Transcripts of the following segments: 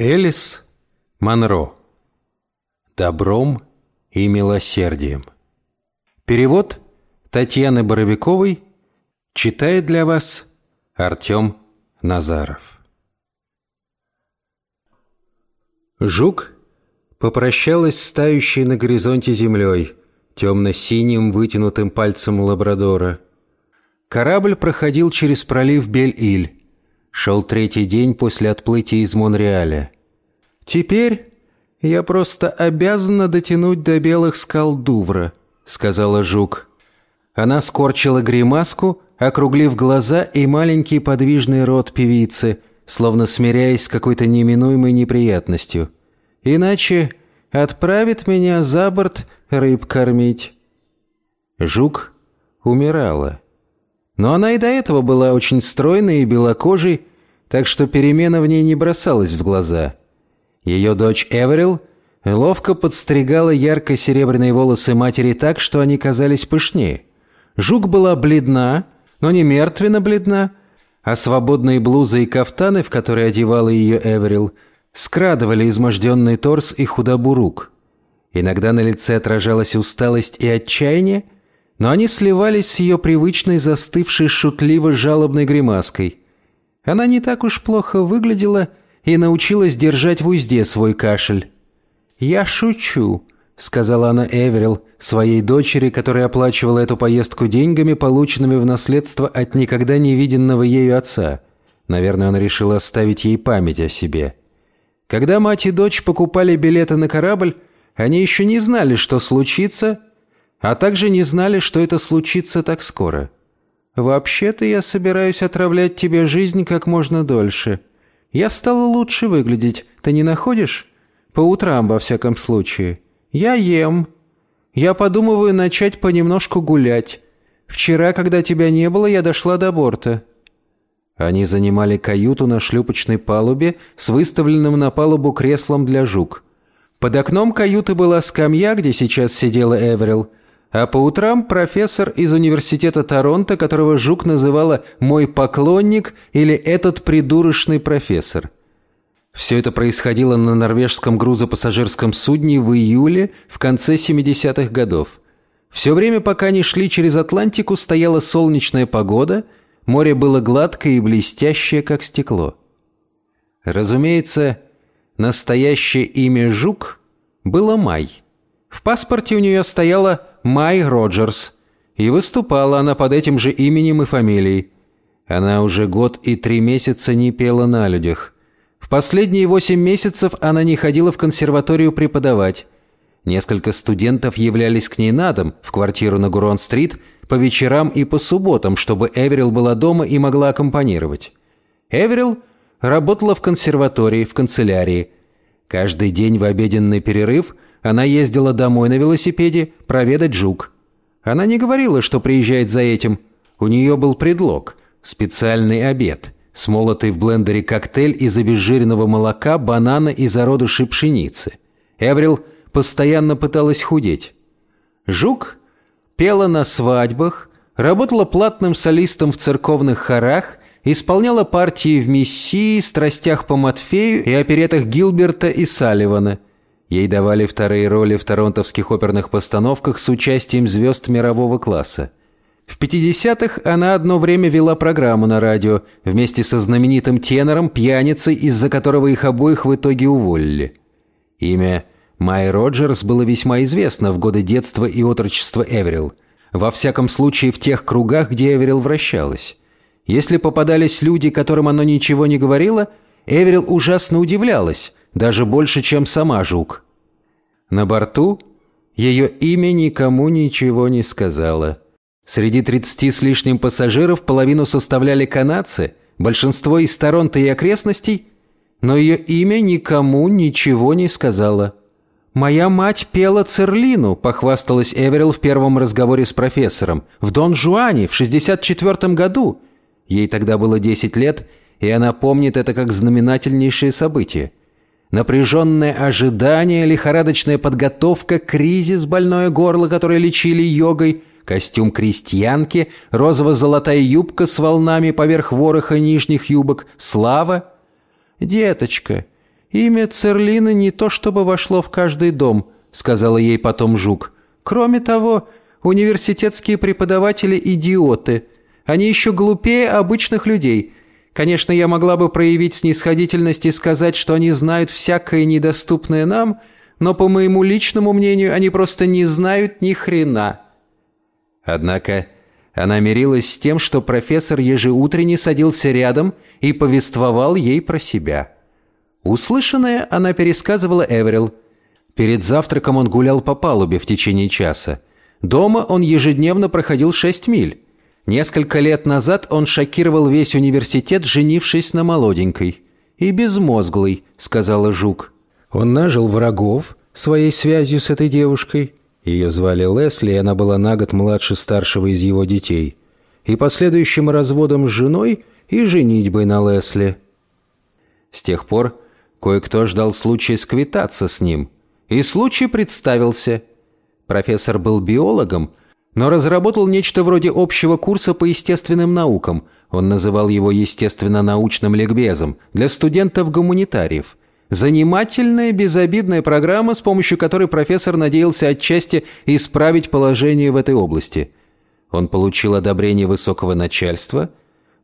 Элис Монро. Добром и милосердием. Перевод Татьяны Боровиковой читает для вас Артем Назаров. Жук попрощалась с тающей на горизонте землей, темно-синим вытянутым пальцем лабрадора. Корабль проходил через пролив Бель-Иль. Шел третий день после отплытия из Монреаля. «Теперь я просто обязана дотянуть до белых скал Дувра», — сказала Жук. Она скорчила гримаску, округлив глаза и маленький подвижный рот певицы, словно смиряясь с какой-то неминуемой неприятностью. «Иначе отправит меня за борт рыб кормить». Жук умирала. Но она и до этого была очень стройной и белокожей, так что перемена в ней не бросалась в глаза. Ее дочь Эверил ловко подстригала ярко-серебряные волосы матери так, что они казались пышнее. Жук была бледна, но не мертвенно бледна, а свободные блузы и кафтаны, в которые одевала ее Эверил, скрадывали изможденный торс и худобу рук. Иногда на лице отражалась усталость и отчаяние, но они сливались с ее привычной застывшей шутливо-жалобной гримаской – она не так уж плохо выглядела и научилась держать в узде свой кашель. «Я шучу», — сказала она Эверил, своей дочери, которая оплачивала эту поездку деньгами, полученными в наследство от никогда не виденного ею отца. Наверное, он решил оставить ей память о себе. Когда мать и дочь покупали билеты на корабль, они еще не знали, что случится, а также не знали, что это случится так скоро. «Вообще-то я собираюсь отравлять тебе жизнь как можно дольше. Я стала лучше выглядеть, ты не находишь? По утрам, во всяком случае. Я ем. Я подумываю начать понемножку гулять. Вчера, когда тебя не было, я дошла до борта». Они занимали каюту на шлюпочной палубе с выставленным на палубу креслом для жук. Под окном каюты была скамья, где сейчас сидела Эверил, а по утрам профессор из университета Торонто, которого Жук называла «мой поклонник» или «этот придурочный профессор». Все это происходило на норвежском грузопассажирском судне в июле в конце 70-х годов. Все время, пока они шли через Атлантику, стояла солнечная погода, море было гладкое и блестящее, как стекло. Разумеется, настоящее имя Жук было Май. В паспорте у нее стояло Май Роджерс, и выступала она под этим же именем и фамилией. Она уже год и три месяца не пела на людях. В последние восемь месяцев она не ходила в консерваторию преподавать. Несколько студентов являлись к ней на дом, в квартиру на Гурон-стрит, по вечерам и по субботам, чтобы Эверил была дома и могла аккомпанировать. Эверил работала в консерватории, в канцелярии. Каждый день в обеденный перерыв – она ездила домой на велосипеде проведать жук. Она не говорила, что приезжает за этим. У нее был предлог – специальный обед, смолотый в блендере коктейль из обезжиренного молока, банана и зародышей пшеницы. Эврил постоянно пыталась худеть. Жук пела на свадьбах, работала платным солистом в церковных хорах, исполняла партии в «Мессии», «Страстях по Матфею» и оперетах Гилберта и Салливана – Ей давали вторые роли в торонтовских оперных постановках с участием звезд мирового класса. В 50-х она одно время вела программу на радио вместе со знаменитым тенором, пьяницей, из-за которого их обоих в итоге уволили. Имя Май Роджерс было весьма известно в годы детства и отрочества Эверил. Во всяком случае, в тех кругах, где Эверил вращалась. Если попадались люди, которым оно ничего не говорило, Эверил ужасно удивлялась, даже больше, чем сама Жук. На борту ее имя никому ничего не сказала. Среди 30 с лишним пассажиров половину составляли канадцы, большинство из Торонто и окрестностей, но ее имя никому ничего не сказала. «Моя мать пела Церлину», — похвасталась Эверил в первом разговоре с профессором, «в Дон Жуане в 64 году». Ей тогда было 10 лет, и она помнит это как знаменательнейшее событие. Напряженное ожидание, лихорадочная подготовка, кризис, больное горло, которое лечили йогой, костюм крестьянки, розово-золотая юбка с волнами поверх вороха нижних юбок, слава. «Деточка, «Имя Церлины не то чтобы вошло в каждый дом», — сказала ей потом Жук. «Кроме того, университетские преподаватели — идиоты. Они еще глупее обычных людей. Конечно, я могла бы проявить снисходительность и сказать, что они знают всякое недоступное нам, но, по моему личному мнению, они просто не знают ни хрена». Однако она мирилась с тем, что профессор ежеутренне садился рядом и повествовал ей про себя. Услышанное она пересказывала Эверил. Перед завтраком он гулял по палубе в течение часа. Дома он ежедневно проходил шесть миль. Несколько лет назад он шокировал весь университет, женившись на молоденькой. «И безмозглый», — сказала Жук. Он нажил врагов своей связью с этой девушкой, ее звали Лесли, и она была на год младше старшего из его детей. И последующим разводом с женой и женитьбой на Лесли. С тех пор кое-кто ждал случая сквитаться с ним. И случай представился. Профессор был биологом, но разработал нечто вроде общего курса по естественным наукам. Он называл его естественно-научным ликбезом для студентов-гуманитариев. Занимательная, безобидная программа, с помощью которой профессор надеялся отчасти исправить положение в этой области. Он получил одобрение высокого начальства,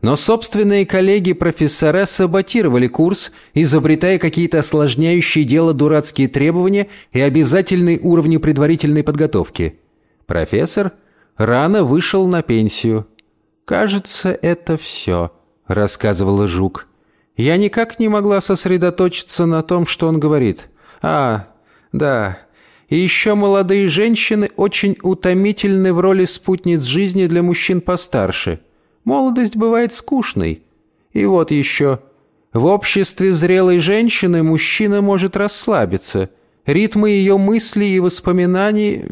но собственные коллеги-профессора саботировали курс, изобретая какие-то осложняющие дело дурацкие требования и обязательные уровни предварительной подготовки. Профессор рано вышел на пенсию. «Кажется, это все», — рассказывала Жук. Я никак не могла сосредоточиться на том, что он говорит. А, да. И еще молодые женщины очень утомительны в роли спутниц жизни для мужчин постарше. Молодость бывает скучной. И вот еще. В обществе зрелой женщины мужчина может расслабиться. Ритмы ее мыслей и воспоминаний...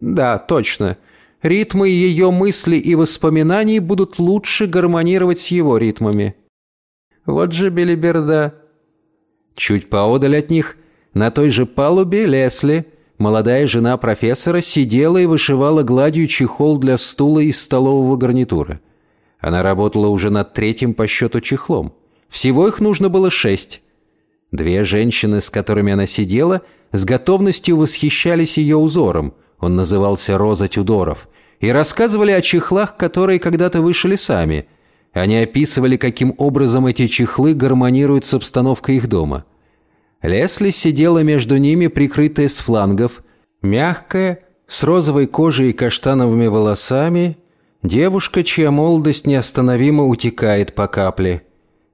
Да, точно. Ритмы ее мыслей и воспоминаний будут лучше гармонировать с его ритмами. Вот же белиберда. Чуть поодаль от них, на той же палубе Лесли, молодая жена профессора, сидела и вышивала гладью чехол для стула из столового гарнитура. Она работала уже над третьим по счету чехлом. Всего их нужно было шесть. Две женщины, с которыми она сидела, с готовностью восхищались ее узором, он назывался «Роза Тюдоров», и рассказывали о чехлах, которые когда-то вышили сами – они описывали, каким образом эти чехлы гармонируют с обстановкой их дома. Лесли сидела между ними, прикрытая с флангов, мягкая, с розовой кожей и каштановыми волосами, девушка, чья молодость неостановимо утекает по капле.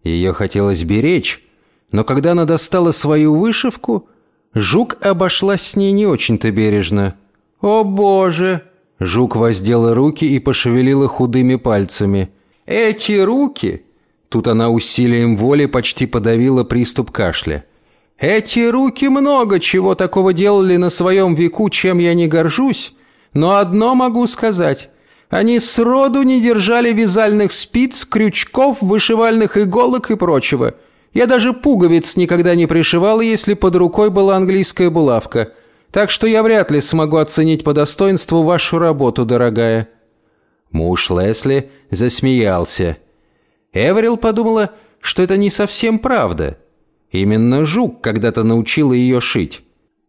Ее хотелось беречь, но когда она достала свою вышивку, Жук обошлась с ней не очень-то бережно. «О, Боже!» Жук воздела руки и пошевелила худыми пальцами – эти руки...» Тут она усилием воли почти подавила приступ кашля. «Эти руки много чего такого делали на своем веку, чем я не горжусь, но одно могу сказать. Они сроду не держали вязальных спиц, крючков, вышивальных иголок и прочего. Я даже пуговиц никогда не пришивала, если под рукой была английская булавка. Так что я вряд ли смогу оценить по достоинству вашу работу, дорогая». Муж Лесли засмеялся. Эверил подумала, что это не совсем правда. Именно Жук когда-то научила ее шить.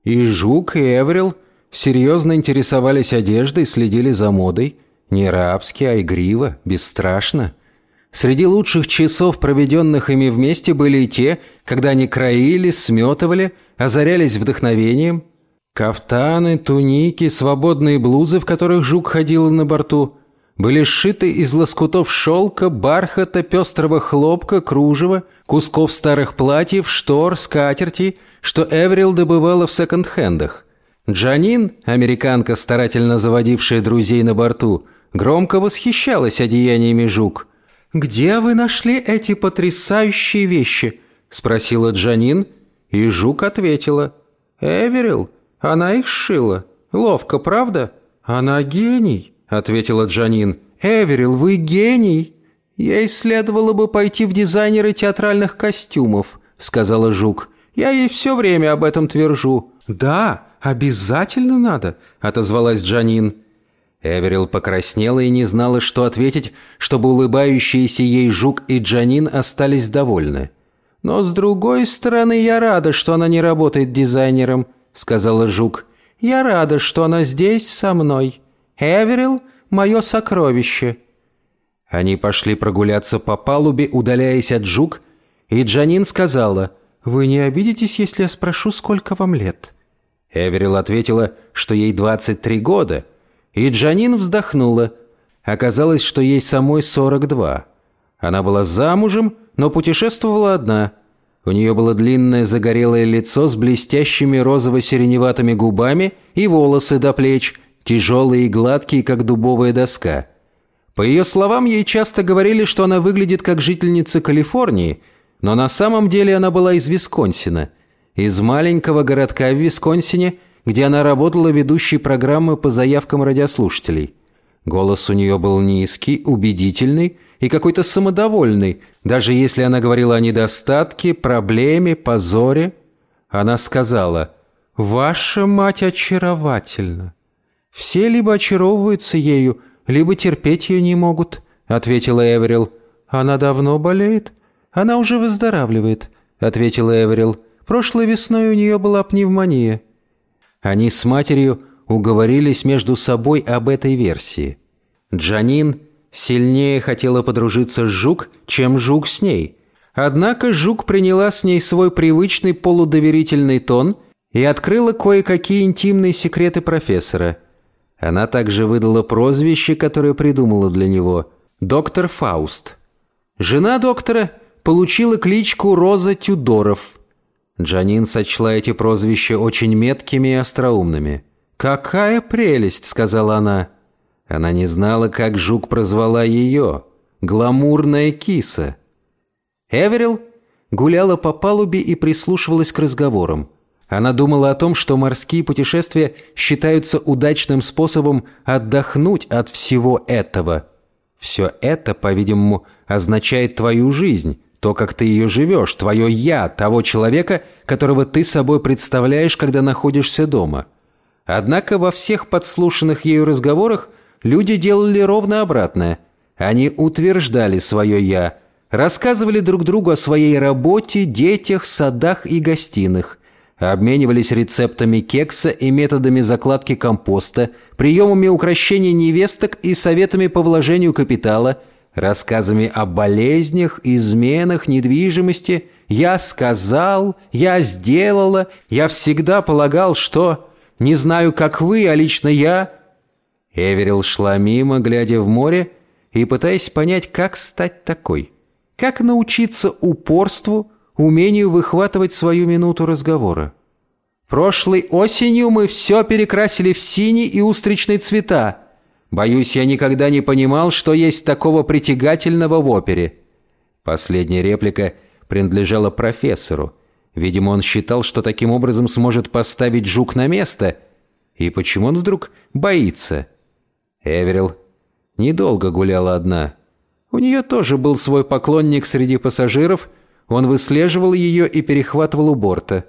И Жук, и Эверил серьезно интересовались одеждой, следили за модой. Не рабски, а игриво, бесстрашно. Среди лучших часов, проведенных ими вместе, были и те, когда они краили, сметывали, озарялись вдохновением. Кафтаны, туники, свободные блузы, в которых Жук ходила на борту – были сшиты из лоскутов шелка, бархата, пестрого хлопка, кружева, кусков старых платьев, штор, скатерти, что Эврил добывала в секонд-хендах. Джанин, американка, старательно заводившая друзей на борту, громко восхищалась одеяниями жук. «Где вы нашли эти потрясающие вещи?» – спросила Джанин, и жук ответила. «Эверил, она их сшила. Ловко, правда? Она гений». — ответила Джанин. «Эверил, вы гений!» «Ей следовало бы пойти в дизайнеры театральных костюмов», — сказала Жук. «Я ей все время об этом твержу». «Да, обязательно надо», — отозвалась Джанин. Эверил покраснела и не знала, что ответить, чтобы улыбающиеся ей Жук и Джанин остались довольны. «Но с другой стороны, я рада, что она не работает дизайнером», — сказала Жук. «Я рада, что она здесь со мной. Эверил — мое сокровище». Они пошли прогуляться по палубе, удаляясь от Жук, и Джанин сказала, «Вы не обидитесь, если я спрошу, сколько вам лет?» Эверил ответила, что ей 23 года, и Джанин вздохнула. Оказалось, что ей самой 42. Она была замужем, но путешествовала одна. У нее было длинное загорелое лицо с блестящими розово-сиреневатыми губами и волосы до плеч, тяжелые и гладкие, как дубовая доска. По ее словам, ей часто говорили, что она выглядит как жительница Калифорнии, но на самом деле она была из Висконсина, из маленького городка в Висконсине, где она работала ведущей программы по заявкам радиослушателей. Голос у нее был низкий, убедительный и какой-то самодовольный, даже если она говорила о недостатке, проблеме, позоре. Она сказала «Ваша мать очаровательна». «Все либо очаровываются ею, либо терпеть ее не могут», — ответила Эверил. «Она давно болеет?» «Она уже выздоравливает», — ответила Эверил. «Прошлой весной у нее была пневмония». Они с матерью уговорились между собой об этой версии. Джанин сильнее хотела подружиться с Жук, чем Жук с ней. Однако Жук приняла с ней свой привычный полудоверительный тон и открыла кое-какие интимные секреты профессора. Она также выдала прозвище, которое придумала для него – «Доктор Фауст». Жена доктора получила кличку Роза Тюдоров – Джанин сочла эти прозвища очень меткими и остроумными. «Какая прелесть!» — сказала она. Она не знала, как Жук прозвала ее. «Гламурная киса». Эверил гуляла по палубе и прислушивалась к разговорам. Она думала о том, что морские путешествия считаются удачным способом отдохнуть от всего этого. Все это, по-видимому, означает твою жизнь, то, как ты ее живешь, твое «я» того человека, которого ты собой представляешь, когда находишься дома. Однако во всех подслушанных ею разговорах люди делали ровно обратное. Они утверждали свое «я», рассказывали друг другу о своей работе, детях, садах и гостиных, обменивались рецептами кекса и методами закладки компоста, приемами укрощения невесток и советами по вложению капитала – рассказами о болезнях, изменах, недвижимости. Я сказал, я сделала, я всегда полагал, что... Не знаю, как вы, а лично я...» Эверил шла мимо, глядя в море, и пытаясь понять, как стать такой. Как научиться упорству, умению выхватывать свою минуту разговора. «Прошлой осенью мы все перекрасили в синий и устричный цвета», Боюсь, я никогда не понимал, что есть такого притягательного в опере». Последняя реплика принадлежала профессору. Видимо, он считал, что таким образом сможет поставить жук на место. И почему он вдруг боится? Эверил недолго гуляла одна. У нее тоже был свой поклонник среди пассажиров. Он выслеживал ее и перехватывал у борта.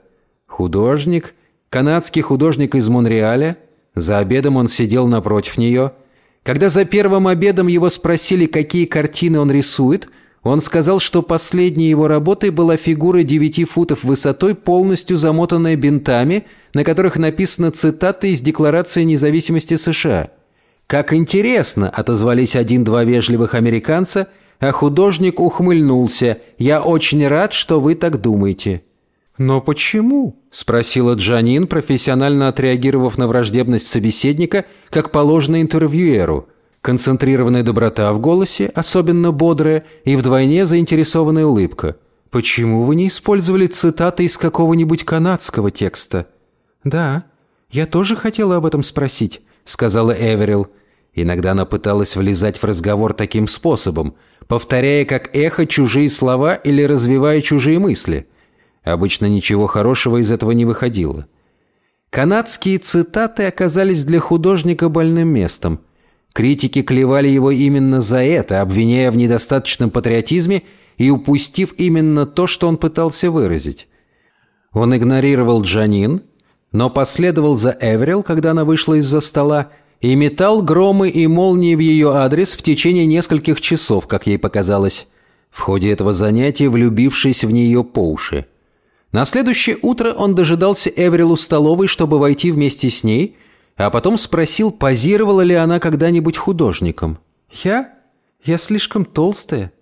Художник, канадский художник из Монреаля. За обедом он сидел напротив нее – когда за первым обедом его спросили, какие картины он рисует, он сказал, что последней его работой была фигура 9 футов высотой, полностью замотанная бинтами, на которых написаны цитаты из Декларации независимости США. «Как интересно!» – отозвались один-два вежливых американца, а художник ухмыльнулся. «Я очень рад, что вы так думаете». «Но почему?» – спросила Джанин, профессионально отреагировав на враждебность собеседника, как положено интервьюеру. Концентрированная доброта в голосе, особенно бодрая, и вдвойне заинтересованная улыбка. «Почему вы не использовали цитаты из какого-нибудь канадского текста?» «Да, я тоже хотела об этом спросить», – сказала Эверил. Иногда она пыталась влезать в разговор таким способом, повторяя как эхо чужие слова или развивая чужие мысли – Обычно ничего хорошего из этого не выходило. Канадские цитаты оказались для художника больным местом. Критики клевали его именно за это, обвиняя в недостаточном патриотизме и упустив именно то, что он пытался выразить. Он игнорировал Джанин, но последовал за Эверил, когда она вышла из-за стола, и метал громы и молнии в ее адрес в течение нескольких часов, как ей показалось. в ходе этого занятия влюбившись в нее по уши. На следующее утро он дожидался Эврил у столовой, чтобы войти вместе с ней, а потом спросил, позировала ли она когда-нибудь художником. «Я? Я слишком толстая».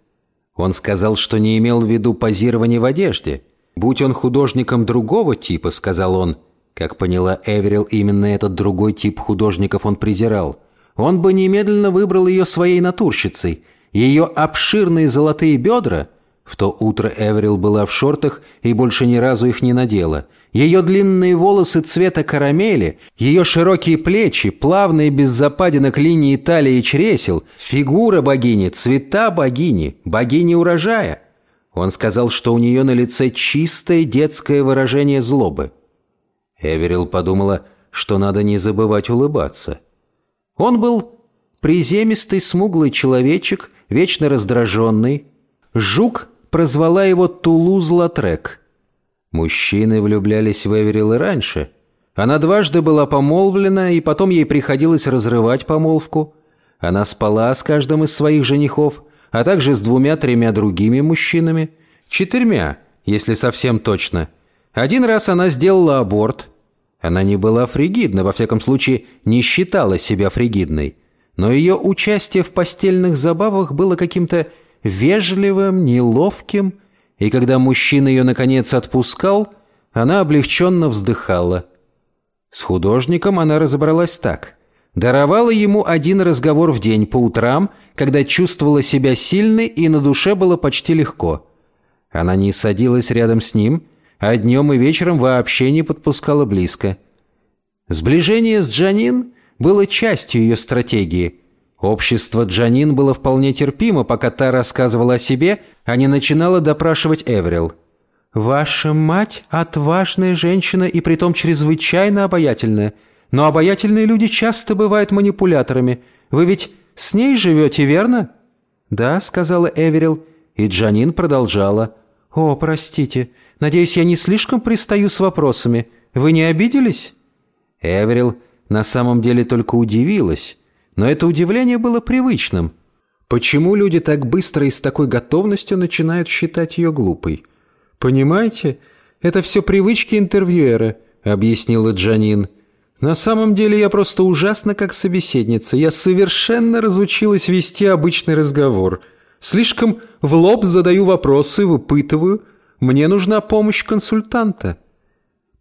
Он сказал, что не имел в виду позирование в одежде. «Будь он художником другого типа», — сказал он. Как поняла Эверил, именно этот другой тип художников он презирал. Он бы немедленно выбрал ее своей натурщицей. Ее обширные золотые бедра в то утро Эверил была в шортах и больше ни разу их не надела. Ее длинные волосы цвета карамели, ее широкие плечи, плавные без западинок линии талии и чресел, фигура богини, цвета богини, богини урожая. Он сказал, что у нее на лице чистое детское выражение злобы. Эверил подумала, что надо не забывать улыбаться. Он был приземистый, смуглый человечек, вечно раздраженный. Жук прозвала его Тулуз-Латрек. Мужчины влюблялись в Эверил и раньше. Она дважды была помолвлена, и потом ей приходилось разрывать помолвку. Она спала с каждым из своих женихов, а также с двумя-тремя другими мужчинами. Четырьмя, если совсем точно. Один раз она сделала аборт. Она не была фригидна, во всяком случае, не считала себя фригидной. Но ее участие в постельных забавах было каким-то вежливым, неловким, и когда мужчина ее, наконец, отпускал, она облегченно вздыхала. С художником она разобралась так. Даровала ему один разговор в день по утрам, когда чувствовала себя сильной и на душе было почти легко. Она не садилась рядом с ним, а днем и вечером вообще не подпускала близко. Сближение с Джанин было частью ее стратегии – Общество Джанин было вполне терпимо, пока та рассказывала о себе, а не начинала допрашивать Эврил. «Ваша мать – отважная женщина и притом чрезвычайно обаятельная. Но обаятельные люди часто бывают манипуляторами. Вы ведь с ней живете, верно?» «Да», – сказала Эверил, и Джанин продолжала. «О, простите, надеюсь, я не слишком пристаю с вопросами. Вы не обиделись?» Эверил на самом деле только удивилась но это удивление было привычным. Почему люди так быстро и с такой готовностью начинают считать ее глупой? «Понимаете, это все привычки интервьюера», — объяснила Джанин. «На самом деле я просто ужасно как собеседница. Я совершенно разучилась вести обычный разговор. Слишком в лоб задаю вопросы, выпытываю. Мне нужна помощь консультанта».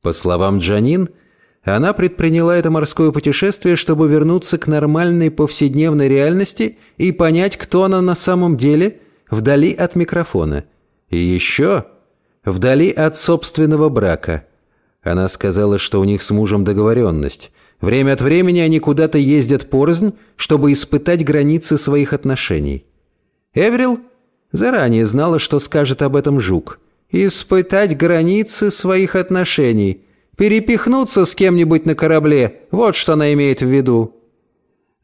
По словам Джанин, — она предприняла это морское путешествие, чтобы вернуться к нормальной повседневной реальности и понять, кто она на самом деле, вдали от микрофона. И еще вдали от собственного брака. Она сказала, что у них с мужем договоренность. Время от времени они куда-то ездят порознь, чтобы испытать границы своих отношений. Эврил заранее знала, что скажет об этом Жук. «Испытать границы своих отношений», Перепихнуться с кем-нибудь на корабле – вот что она имеет в виду».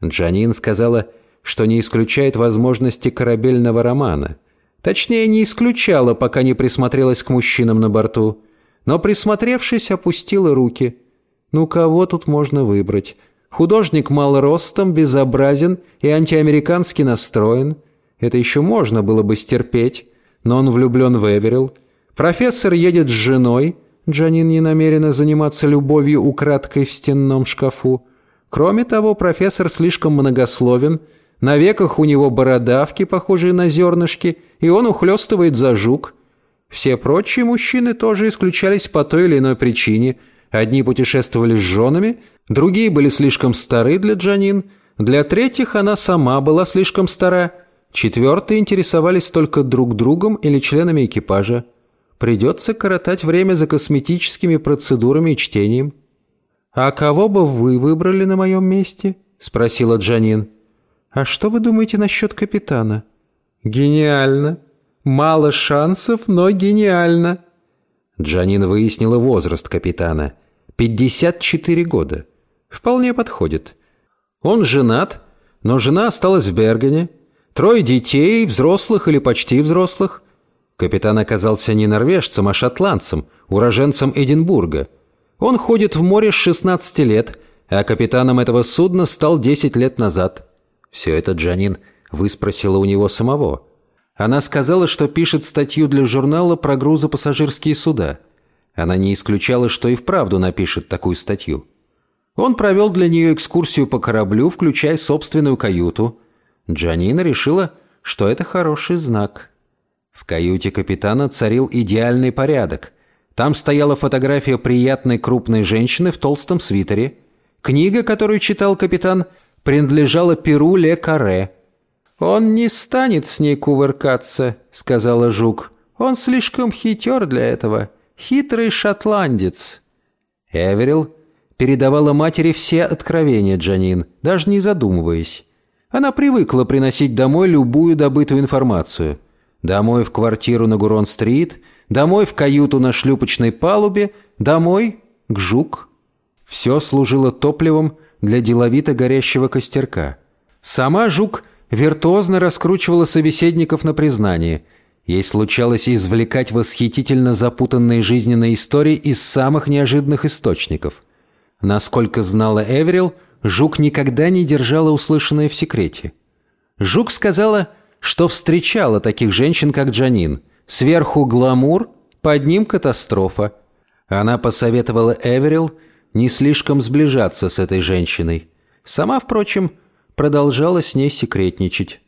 Джанин сказала, что не исключает возможности корабельного романа. Точнее, не исключала, пока не присмотрелась к мужчинам на борту. Но, присмотревшись, опустила руки. «Ну, кого тут можно выбрать? Художник мал ростом, безобразен и антиамерикански настроен. Это еще можно было бы стерпеть, но он влюблен в Эверил. Профессор едет с женой – Джанин не намерена заниматься любовью украдкой в стенном шкафу. Кроме того, профессор слишком многословен, на веках у него бородавки, похожие на зернышки, и он ухлёстывает за жук. Все прочие мужчины тоже исключались по той или иной причине. Одни путешествовали с женами, другие были слишком стары для Джанин, для третьих она сама была слишком стара, четвертые интересовались только друг другом или членами экипажа. Придется коротать время за косметическими процедурами и чтением. «А кого бы вы выбрали на моем месте?» — спросила Джанин. «А что вы думаете насчет капитана?» «Гениально! Мало шансов, но гениально!» Джанин выяснила возраст капитана. 54 года. Вполне подходит. Он женат, но жена осталась в Бергене. Трое детей, взрослых или почти взрослых. Капитан оказался не норвежцем, а шотландцем, уроженцем Эдинбурга. Он ходит в море с 16 лет, а капитаном этого судна стал 10 лет назад. Все это Джанин выспросила у него самого. Она сказала, что пишет статью для журнала про грузопассажирские суда. Она не исключала, что и вправду напишет такую статью. Он провел для нее экскурсию по кораблю, включая собственную каюту. Джанина решила, что это хороший знак. В каюте капитана царил идеальный порядок. Там стояла фотография приятной крупной женщины в толстом свитере. Книга, которую читал капитан, принадлежала Перу Ле Каре. «Он не станет с ней кувыркаться», — сказала Жук. «Он слишком хитер для этого. Хитрый шотландец». Эверил передавала матери все откровения Джанин, даже не задумываясь. Она привыкла приносить домой любую добытую информацию. Домой в квартиру на Гурон-стрит, домой в каюту на шлюпочной палубе, домой к Жук. Все служило топливом для деловито горящего костерка. Сама Жук виртуозно раскручивала собеседников на признание. Ей случалось извлекать восхитительно запутанные жизненные истории из самых неожиданных источников – Насколько знала Эверил, Жук никогда не держала услышанное в секрете. Жук сказала, что встречала таких женщин, как Джанин. Сверху гламур, под ним катастрофа. Она посоветовала Эверил не слишком сближаться с этой женщиной. Сама, впрочем, продолжала с ней секретничать.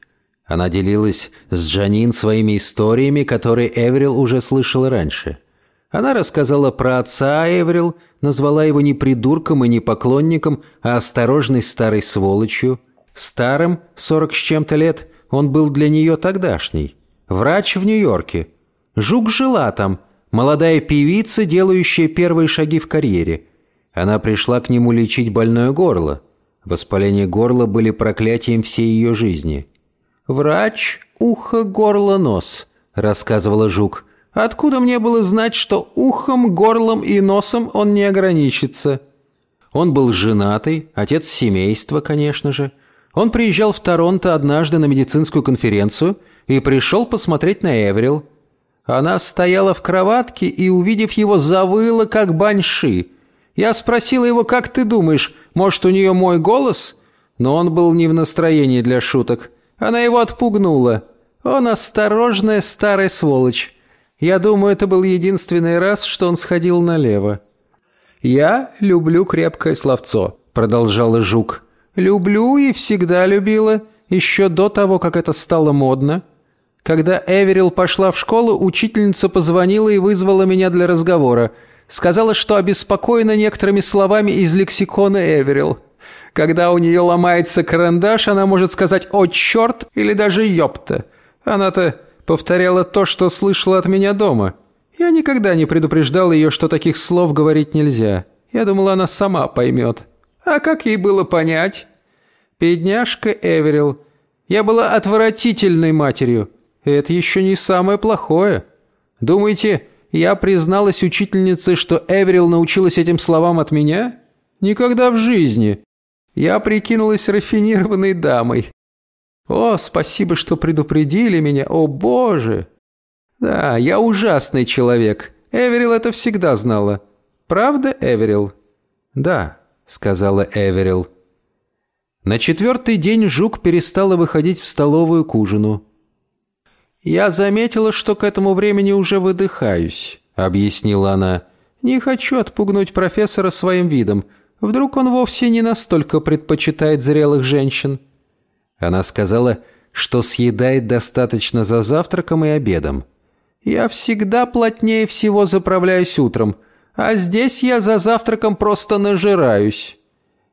Она делилась с Джанин своими историями, которые Эверил уже слышала раньше. Она рассказала про отца Эврил, назвала его не придурком и не поклонником, а осторожной старой сволочью. Старым, сорок с чем-то лет, он был для нее тогдашний. Врач в Нью-Йорке. Жук жила там, молодая певица, делающая первые шаги в карьере. Она пришла к нему лечить больное горло. Воспаление горла были проклятием всей ее жизни. «Врач, ухо, горло, нос», — рассказывала Жук. Откуда мне было знать, что ухом, горлом и носом он не ограничится? Он был женатый, отец семейства, конечно же. Он приезжал в Торонто однажды на медицинскую конференцию и пришел посмотреть на Эврил. Она стояла в кроватке и, увидев его, завыла, как баньши. Я спросила его, как ты думаешь, может, у нее мой голос? Но он был не в настроении для шуток. Она его отпугнула. Он осторожная старая сволочь. Я думаю, это был единственный раз, что он сходил налево. «Я люблю крепкое словцо», — продолжала Жук. «Люблю и всегда любила, еще до того, как это стало модно. Когда Эверил пошла в школу, учительница позвонила и вызвала меня для разговора. Сказала, что обеспокоена некоторыми словами из лексикона Эверил. Когда у нее ломается карандаш, она может сказать «О, черт!» или даже «Ёпта». Она-то повторяла то, что слышала от меня дома. Я никогда не предупреждал ее, что таких слов говорить нельзя. Я думала, она сама поймет. А как ей было понять? Бедняжка Эверил. Я была отвратительной матерью. Это еще не самое плохое. Думаете, я призналась учительнице, что Эверил научилась этим словам от меня? Никогда в жизни. Я прикинулась рафинированной дамой. «О, спасибо, что предупредили меня! О, Боже!» «Да, я ужасный человек. Эверил это всегда знала. Правда, Эверил?» «Да», — сказала Эверил. На четвертый день Жук перестала выходить в столовую к ужину. «Я заметила, что к этому времени уже выдыхаюсь», — объяснила она. «Не хочу отпугнуть профессора своим видом. Вдруг он вовсе не настолько предпочитает зрелых женщин». Она сказала, что съедает достаточно за завтраком и обедом. «Я всегда плотнее всего заправляюсь утром, а здесь я за завтраком просто нажираюсь».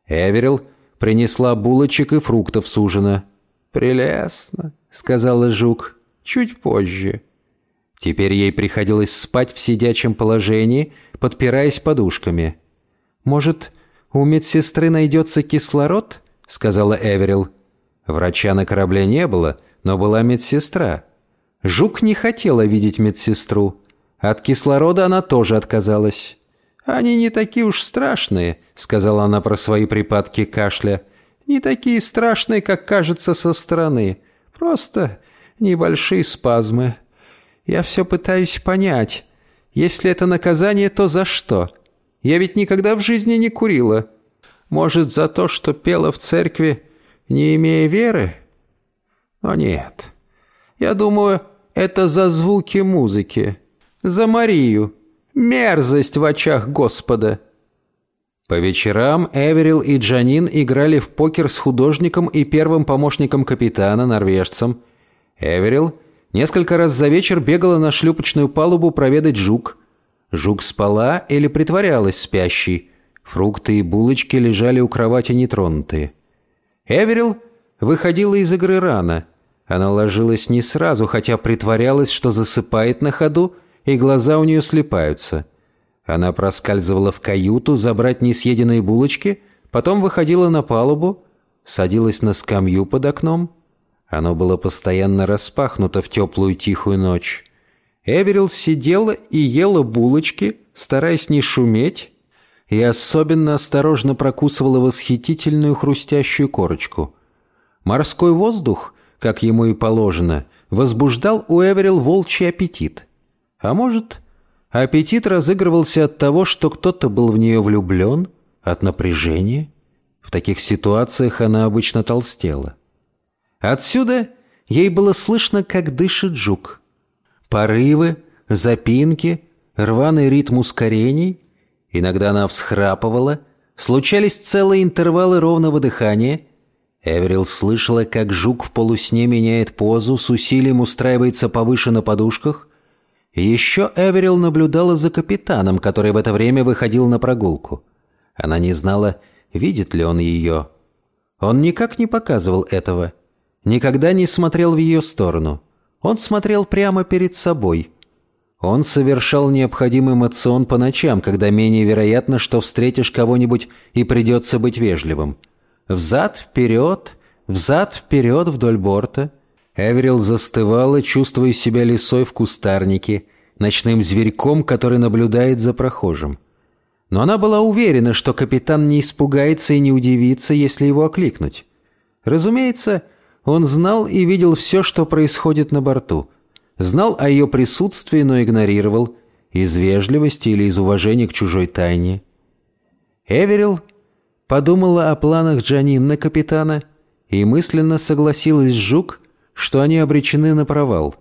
Эверил принесла булочек и фруктов с ужина. «Прелестно», — сказала Жук, — «чуть позже». Теперь ей приходилось спать в сидячем положении, подпираясь подушками. «Может, у медсестры найдется кислород?» — сказала Эверил. Врача на корабле не было, но была медсестра. Жук не хотела видеть медсестру. От кислорода она тоже отказалась. «Они не такие уж страшные», — сказала она про свои припадки кашля. «Не такие страшные, как кажется со стороны. Просто небольшие спазмы. Я все пытаюсь понять. Если это наказание, то за что? Я ведь никогда в жизни не курила. Может, за то, что пела в церкви не имея веры? Но нет. Я думаю, Это за звуки музыки. За Марию. Мерзость в очах Господа. По вечерам Эверил и Джанин играли в покер с художником и первым помощником капитана, норвежцем. Эверил несколько раз за вечер бегала на шлюпочную палубу проведать жук. Жук спала или притворялась спящей. Фрукты и булочки лежали у кровати нетронутые. Эверил выходила из игры рано. Она ложилась не сразу, хотя притворялась, что засыпает на ходу, и глаза у нее слепаются – она проскальзывала в каюту забрать несъеденные булочки, потом выходила на палубу, садилась на скамью под окном. Оно было постоянно распахнуто в теплую тихую ночь. Эверил сидела и ела булочки, стараясь не шуметь, и особенно осторожно прокусывала восхитительную хрустящую корочку. Морской воздух, как ему и положено, возбуждал у Эверил волчий аппетит. А может, Аппетит разыгрывался от того, что кто-то был в нее влюблен, от напряжения. В таких ситуациях она обычно толстела. Отсюда ей было слышно, как дышит жук. Порывы, запинки, рваный ритм ускорений. Иногда она всхрапывала. Случались целые интервалы ровного дыхания. Эверил слышала, как жук в полусне меняет позу, с усилием устраивается повыше на подушках. Еще Эверил наблюдала за капитаном, который в это время выходил на прогулку. Она не знала, видит ли он ее. Он никак не показывал этого. Никогда не смотрел в ее сторону. Он смотрел прямо перед собой. Он совершал необходимый мацион по ночам, когда менее вероятно, что встретишь кого-нибудь и придется быть вежливым. Взад-вперед, взад-вперед вдоль борта — Эверил застывала, чувствуя себя лисой в кустарнике, ночным зверьком, который наблюдает за прохожим. Но она была уверена, что капитан не испугается и не удивится, если его окликнуть. Разумеется, он знал и видел все, что происходит на борту. Знал о ее присутствии, но игнорировал, из вежливости или из уважения к чужой тайне. Эверил подумала о планах Джанин на капитана и мысленно согласилась с Жук, что они обречены на провал.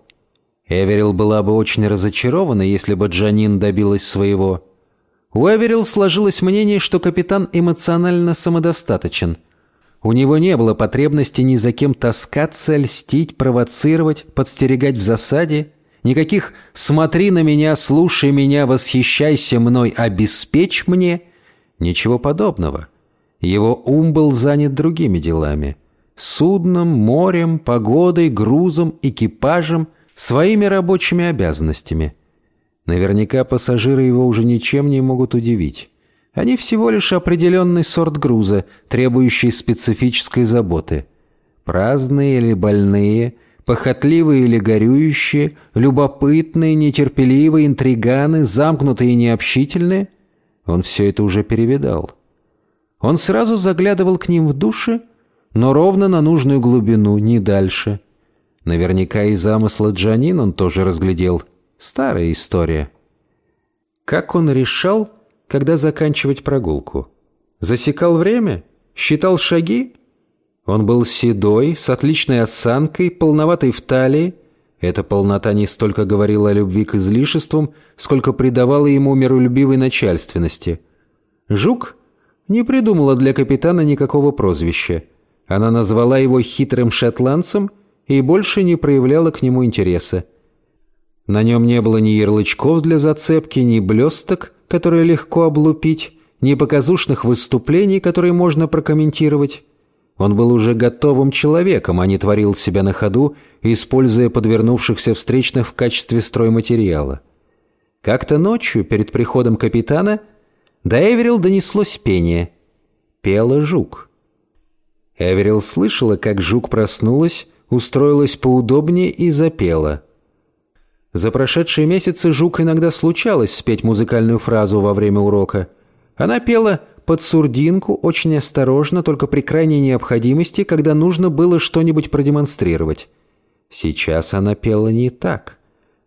Эверил была бы очень разочарована, если бы Джанин добилась своего. У Эверил сложилось мнение, что капитан эмоционально самодостаточен. У него не было потребности ни за кем таскаться, льстить, провоцировать, подстерегать в засаде. Никаких «смотри на меня, слушай меня, восхищайся мной, обеспечь мне» Ничего подобного. Его ум был занят другими делами – судном, морем, погодой, грузом, экипажем, своими рабочими обязанностями. Наверняка пассажиры его уже ничем не могут удивить. Они всего лишь определенный сорт груза, требующий специфической заботы. Праздные или больные, похотливые или горюющие, любопытные, нетерпеливые, интриганы, замкнутые и необщительные. Он все это уже перевидал. Он сразу заглядывал к ним в души, но ровно на нужную глубину, не дальше. Наверняка и замысла Джанин он тоже разглядел. Старая история. Как он решал, когда заканчивать прогулку? Засекал время? Считал шаги? Он был седой, с отличной осанкой, полноватой в талии. Эта полнота не столько говорила о любви к излишествам, сколько придавала ему миролюбивой начальственности. Жук не придумала для капитана никакого прозвища – она назвала его хитрым шотландцем и больше не проявляла к нему интереса. На нем не было ни ярлычков для зацепки, ни блесток, которые легко облупить, ни показушных выступлений, которые можно прокомментировать. Он был уже готовым человеком, а не творил себя на ходу, используя подвернувшихся встречных в качестве стройматериала. Как-то ночью, перед приходом капитана, до Эверил донеслось пение. Пела жук. Эверил слышала, как жук проснулась, устроилась поудобнее и запела. За прошедшие месяцы жук иногда случалось спеть музыкальную фразу во время урока. Она пела под сурдинку очень осторожно, только при крайней необходимости, когда нужно было что-нибудь продемонстрировать. Сейчас она пела не так.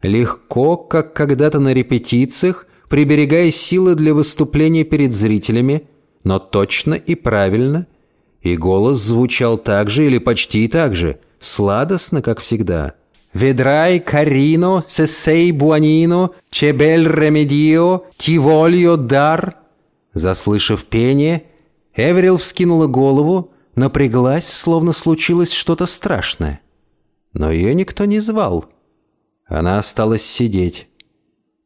Легко, как когда-то на репетициях, приберегая силы для выступления перед зрителями, но точно и правильно – и голос звучал так же или почти так же, сладостно, как всегда. «Ведрай карино, сесей буанино, чебель ремедио, тивольо дар». Заслышав пение, Эверил вскинула голову, напряглась, словно случилось что-то страшное. Но ее никто не звал. Она осталась сидеть.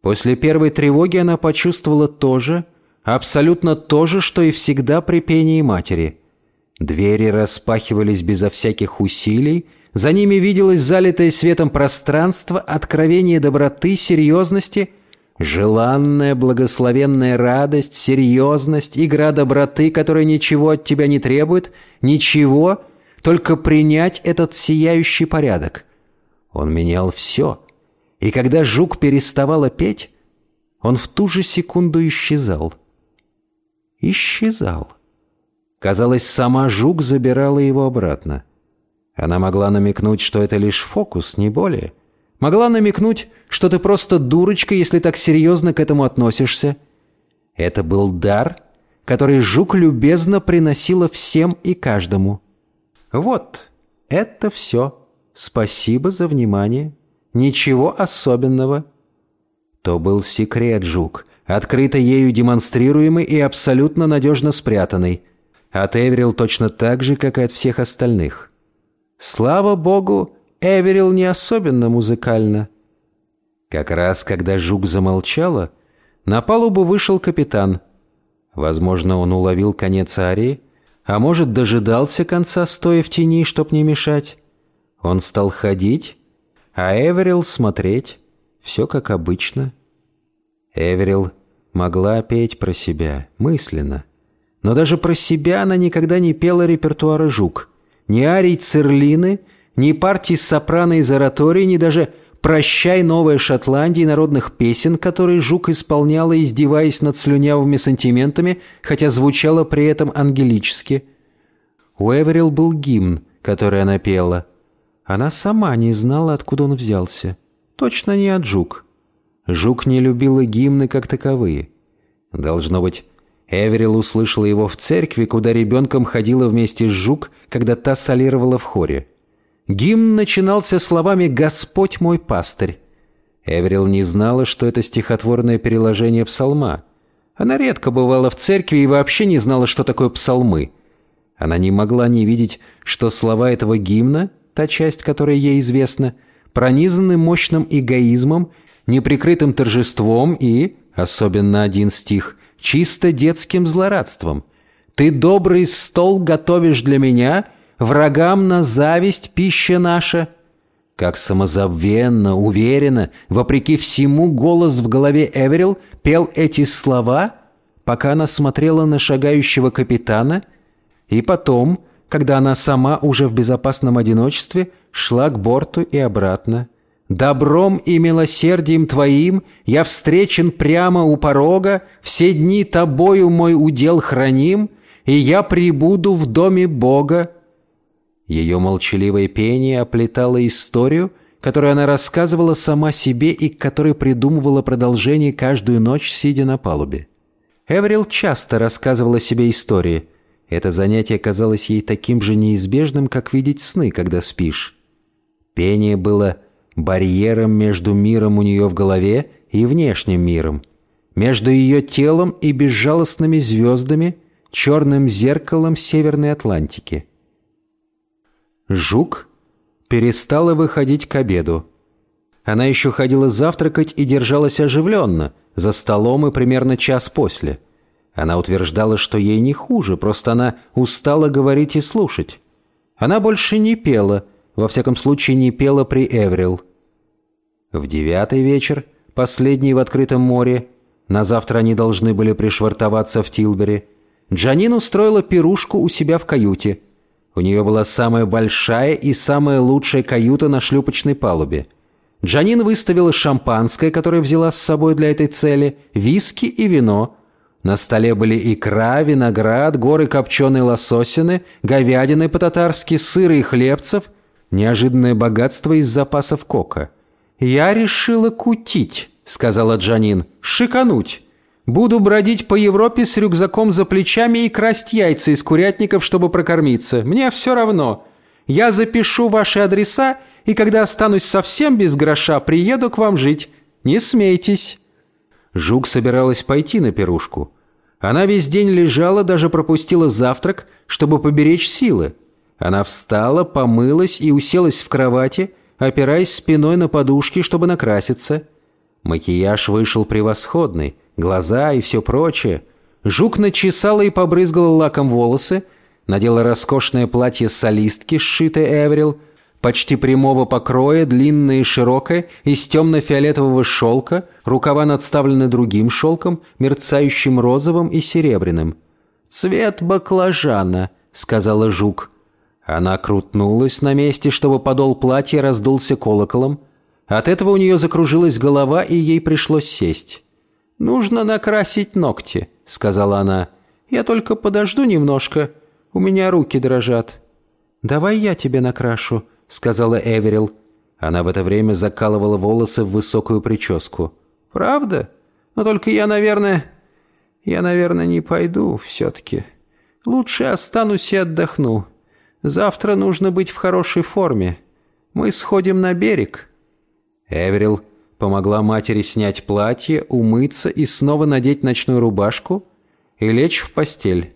После первой тревоги она почувствовала то же, абсолютно то же, что и всегда при пении матери. Двери распахивались безо всяких усилий, за ними виделось залитое светом пространство, откровение доброты, серьезности, желанная благословенная радость, серьезность, игра доброты, которая ничего от тебя не требует, ничего, только принять этот сияющий порядок. Он менял все. И когда жук переставала петь, он в ту же секунду исчезал. Исчезал. Казалось, сама жук забирала его обратно. Она могла намекнуть, что это лишь фокус, не более. Могла намекнуть, что ты просто дурочка, если так серьезно к этому относишься. Это был дар, который жук любезно приносила всем и каждому. Вот, это все. Спасибо за внимание. Ничего особенного. То был секрет, жук, открыто ею демонстрируемый и абсолютно надежно спрятанный. От Эверил точно так же, как и от всех остальных. Слава богу, Эверил не особенно музыкально. Как раз когда жук замолчала, на палубу вышел капитан. Возможно, он уловил конец арии, а может, дожидался конца, стоя в тени, чтоб не мешать. Он стал ходить, а Эверил смотреть. Все как обычно. Эверил могла петь про себя, мысленно. Но даже про себя она никогда не пела репертуара «Жук» ни арий Церлины, ни партий сопрано из оратории, ни даже «Прощай, Новая Шотландия» народных песен, которые Жук исполняла, издеваясь над слюнявыми сантиментами, хотя звучало при этом ангелически. У Эверил был гимн, который она пела. Она сама не знала, откуда он взялся. Точно не от Жук. Жук не любила гимны как таковые. Должно быть, Эверил услышала его в церкви, куда ребенком ходила вместе с Жук, когда та солировала в хоре. Гимн начинался словами «Господь мой пастырь». Эверил не знала, что это стихотворное переложение псалма. Она редко бывала в церкви и вообще не знала, что такое псалмы. Она не могла не видеть, что слова этого гимна, та часть, которая ей известна, пронизаны мощным эгоизмом, неприкрытым торжеством и, особенно один стих – чисто детским злорадством. Ты добрый стол готовишь для меня, врагам на зависть пища наша. Как самозабвенно, уверенно, вопреки всему, голос в голове Эверил пел эти слова, пока она смотрела на шагающего капитана, и потом, когда она сама уже в безопасном одиночестве шла к борту и обратно. Добром и милосердием Твоим я встречен прямо у порога, все дни Тобою мой удел храним, и я прибуду в доме Бога». Ее молчаливое пение оплетало историю, которую она рассказывала сама себе и к которой придумывала продолжение каждую ночь, сидя на палубе. Эврил часто рассказывала себе истории. Это занятие казалось ей таким же неизбежным, как видеть сны, когда спишь. Пение было барьером между миром у нее в голове и внешним миром, между ее телом и безжалостными звездами, черным зеркалом Северной Атлантики. Жук перестала выходить к обеду. Она еще ходила завтракать и держалась оживленно, за столом и примерно час после. Она утверждала, что ей не хуже, просто она устала говорить и слушать. Она больше не пела – во всяком случае, не пела при Эврил. В девятый вечер, последний в открытом море, на завтра они должны были пришвартоваться в Тилбери, Джанин устроила пирушку у себя в каюте. У нее была самая большая и самая лучшая каюта на шлюпочной палубе. Джанин выставила шампанское, которое взяла с собой для этой цели, виски и вино. На столе были икра, виноград, горы копченой лососины, говядины по-татарски, сыры и хлебцев, неожиданное богатство из запасов кока. «Я решила кутить», — сказала Джанин, — «шикануть. Буду бродить по Европе с рюкзаком за плечами и красть яйца из курятников, чтобы прокормиться. Мне все равно. Я запишу ваши адреса и когда останусь совсем без гроша, приеду к вам жить. Не смейтесь». Жук собиралась пойти на пирушку. Она весь день лежала, даже пропустила завтрак, чтобы поберечь силы. Она встала, помылась и уселась в кровати, опираясь спиной на подушки, чтобы накраситься. Макияж вышел превосходный, глаза и все прочее. Жук начесала и побрызгала лаком волосы, надела роскошное платье солистки, сшитое Эврил, почти прямого покроя, длинное и широкое, из темно-фиолетового шелка, рукава надставлены другим шелком, мерцающим розовым и серебряным. «Цвет баклажана», — сказала Жук. Она крутнулась на месте, чтобы подол платья раздулся колоколом. От этого у нее закружилась голова, и ей пришлось сесть. «Нужно накрасить ногти», — сказала она. «Я только подожду немножко. У меня руки дрожат». «Давай я тебе накрашу», — сказала Эверил. Она в это время закалывала волосы в высокую прическу. «Правда? Но только я, наверное... Я, наверное, не пойду все-таки. Лучше останусь и отдохну. Завтра нужно быть в хорошей форме. Мы сходим на берег». Эверил помогла матери снять платье, умыться и снова надеть ночную рубашку и лечь в постель.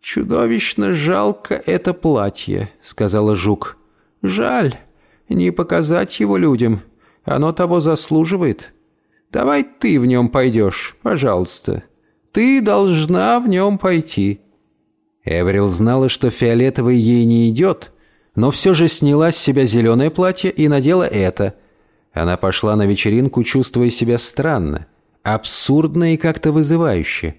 «Чудовищно жалко это платье», — сказала Жук. «Жаль, не показать его людям. Оно того заслуживает. Давай ты в нем пойдешь, пожалуйста. Ты должна в нем пойти». Эврил знала, что фиолетовый ей не идет, но все же сняла с себя зеленое платье и надела это. Она пошла на вечеринку, чувствуя себя странно, абсурдно и как-то вызывающе.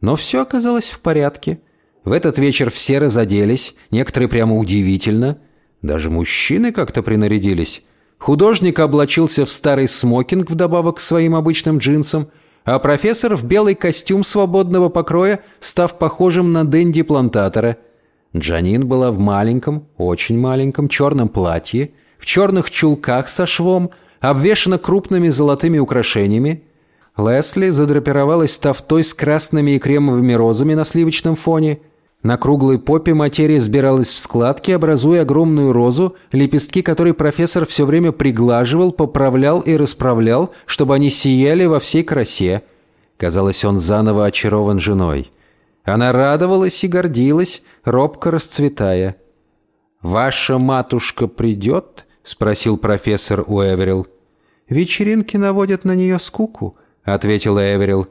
Но все оказалось в порядке. В этот вечер все разоделись, некоторые прямо удивительно. Даже мужчины как-то принарядились. Художник облачился в старый смокинг вдобавок к своим обычным джинсам, а профессор в белый костюм свободного покроя, став похожим на Дэнди-плантатора. Джанин была в маленьком, очень маленьком черном платье, в черных чулках со швом, обвешана крупными золотыми украшениями. Лесли задрапировалась тафтой с красными и кремовыми розами на сливочном фоне – на круглой попе материя сбиралась в складки, образуя огромную розу, лепестки которой профессор все время приглаживал, поправлял и расправлял, чтобы они сияли во всей красе. Казалось, он заново очарован женой. Она радовалась и гордилась, робко расцветая. «Ваша матушка придет?» — спросил профессор Уэверилл. «Вечеринки наводят на нее скуку», — ответила Эверилл.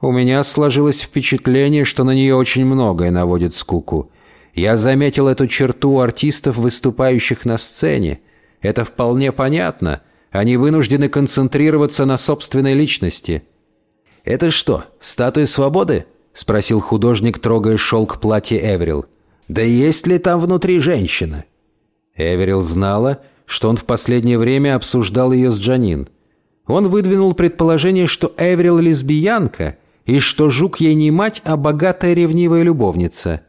У меня сложилось впечатление, что на нее очень многое наводит скуку. Я заметил эту черту у артистов, выступающих на сцене. Это вполне понятно. Они вынуждены концентрироваться на собственной личности. «Это что, статуя свободы?» — спросил художник, трогая шелк платья Эверил. «Да есть ли там внутри женщина?» Эверил знала, что он в последнее время обсуждал ее с Джанин. Он выдвинул предположение, что Эверил лесбиянка — и что Жук ей не мать, а богатая ревнивая любовница.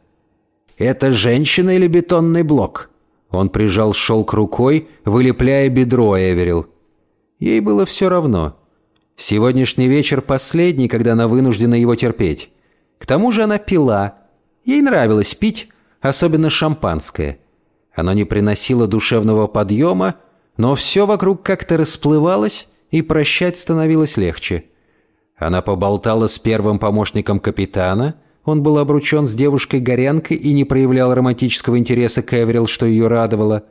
«Это женщина или бетонный блок?» Он прижал шелк рукой, вылепляя бедро, Эверил. Ей было все равно. Сегодняшний вечер последний, когда она вынуждена его терпеть. К тому же она пила. Ей нравилось пить, особенно шампанское. Оно не приносило душевного подъема, но все вокруг как-то расплывалось, и прощать становилось легче. Она поболтала с первым помощником капитана. Он был обручен с девушкой-горянкой и не проявлял романтического интереса к Эверил, что ее радовало.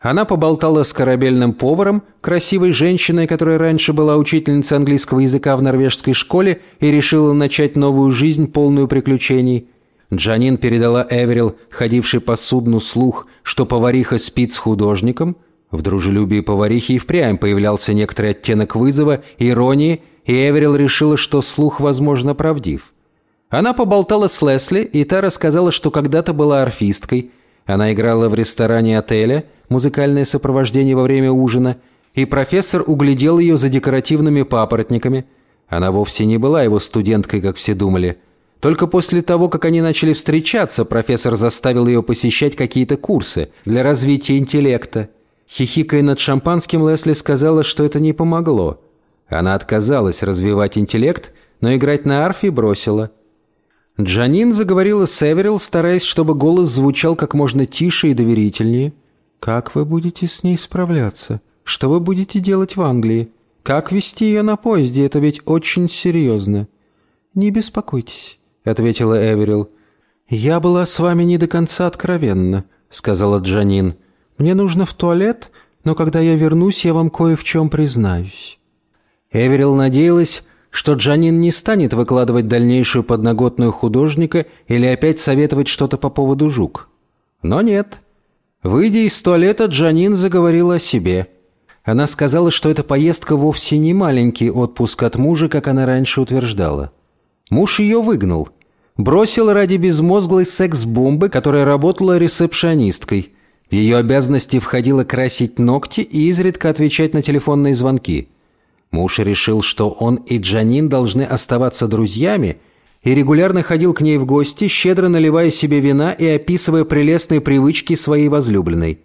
Она поболтала с корабельным поваром, красивой женщиной, которая раньше была учительницей английского языка в норвежской школе и решила начать новую жизнь, полную приключений. Джанин передала Эверил, ходивший по судну, слух, что повариха спит с художником. В дружелюбии поварихи и впрямь появлялся некоторый оттенок вызова, иронии – и Эверил решила, что слух, возможно, правдив. Она поболтала с Лесли, и та рассказала, что когда-то была арфисткой. Она играла в ресторане отеля, музыкальное сопровождение во время ужина, и профессор углядел ее за декоративными папоротниками. Она вовсе не была его студенткой, как все думали. Только после того, как они начали встречаться, профессор заставил ее посещать какие-то курсы для развития интеллекта. Хихикая над шампанским, Лесли сказала, что это не помогло – она отказалась развивать интеллект, но играть на арфе бросила. Джанин заговорила с Эверил, стараясь, чтобы голос звучал как можно тише и доверительнее. «Как вы будете с ней справляться? Что вы будете делать в Англии? Как вести ее на поезде? Это ведь очень серьезно». «Не беспокойтесь», — ответила Эверил. «Я была с вами не до конца откровенна», — сказала Джанин. «Мне нужно в туалет, но когда я вернусь, я вам кое в чем признаюсь». Эверил надеялась, что Джанин не станет выкладывать дальнейшую подноготную художника или опять советовать что-то по поводу жук. Но нет. Выйдя из туалета, Джанин заговорила о себе. Она сказала, что эта поездка вовсе не маленький отпуск от мужа, как она раньше утверждала. Муж ее выгнал. Бросил ради безмозглой секс-бомбы, которая работала ресепшионисткой. В ее обязанности входило красить ногти и изредка отвечать на телефонные звонки. Муж решил, что он и Джанин должны оставаться друзьями, и регулярно ходил к ней в гости, щедро наливая себе вина и описывая прелестные привычки своей возлюбленной.